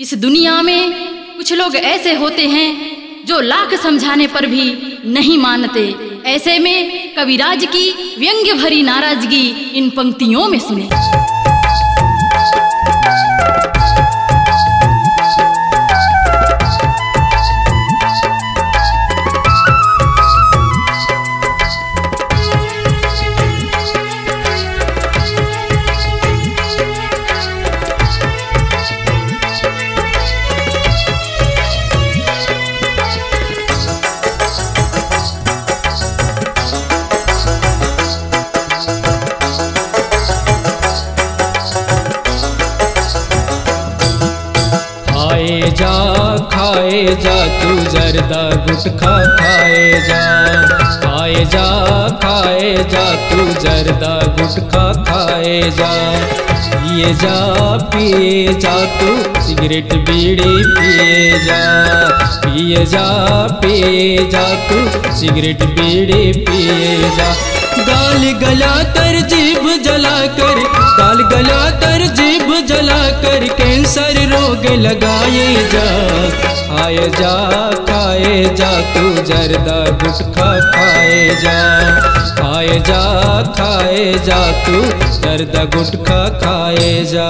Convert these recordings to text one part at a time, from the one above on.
इस दुनिया में कुछ लोग ऐसे होते हैं जो लाख समझाने पर भी नहीं मानते। ऐसे में कविराज की व्यंग्य भरी नाराज़गी इन पंक्तियों में सुने। जा, खाए जा, तू जरदा गुटखा खाए जा। खाए जा खाए जा, तू जरदा गुटखा खाए जा। पिए जा पिए जा, तू सिगरेट बीड़ी पिए जा। पिए जा पिए जा, तू सिगरेट बीड़ी पिए जा। गाल गला कर जीभ जला कर लगाए जा आए जा, खाए जा, तू जरदा गुटखा खाए जा। आए जा, खाए जा, तू जरदा गुटखा खाए जा।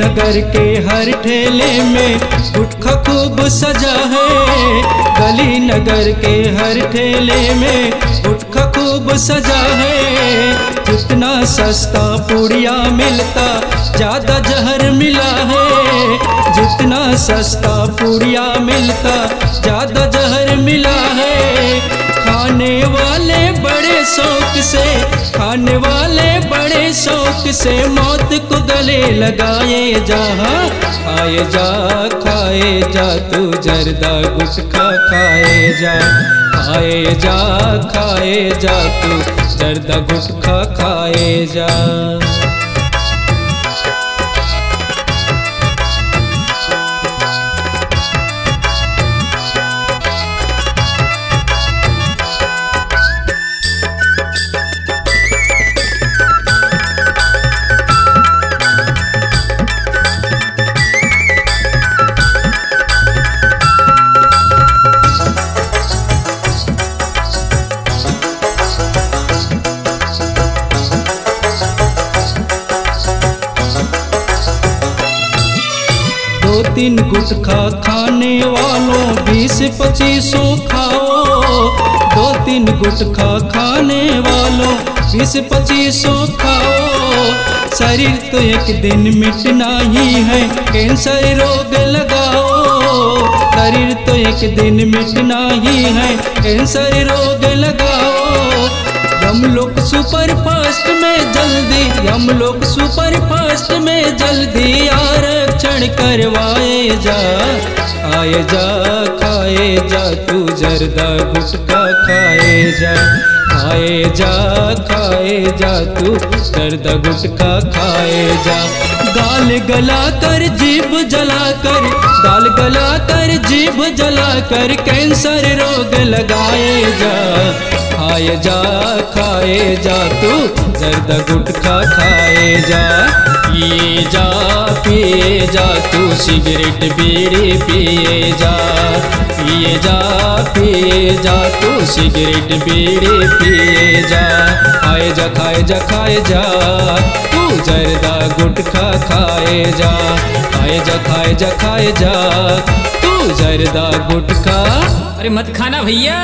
नगर के हर ठेले में गुटखा खूब सजा है। गली नगर के हर ठेले में गुटखा खूब सजा है। जितना सस्ता पुड़िया मिलता, ज़्यादा जहर मिला है। जितना सस्ता पुड़िया मिलता, ज़्यादा जहर मिला वाले बड़े शौक से, खाने वाले बड़े शौक से मौत को गले लगाए जा खाए जा खाए जा, तू जरदा गुटखा खाए जा खाए जा खाए जा, तू जरदा गुटखा खाए जा। दो तीन गुटखा खाने वालों, बीस पच्चीसों खाओ। दो तीन गुटखा खाने वालों, बीस पच्चीसों खाओ। शरीर तो एक दिन मिटना ही है कैंसर रोग लगाओ। शरीर तो एक दिन मिटना ही है कैंसर रोग लगाओ। हम लोग सुपर फास्ट हम लोग सुपर फास्ट में जल्दी आरक्षण करवाए जा। आए जा, खाए जा तू जर्दा गुटका खाए जा। खाए जा खाए जा, तू जर्दा गुटका खाए जा। गाल गला कर, जीभ जला कर, गाल गला कर, जीभ जला कर, कैंसर रोग लगाए जा। खाए जा खाए जा तू, जर्द गुटखा खाए जा। पिए जा पिए जा तू, सिगरेट बीड़ी पिए जा। पिए जा पिए जा तू, सिगरेट बीड़ी पिए जा। खाए जा खाए जा खाए जा तू, जर्दा गुटखा खाए जा। खाए जा खाए जा खाए जा तू, जर्दा गुटखा। अरे मत खाना भैया।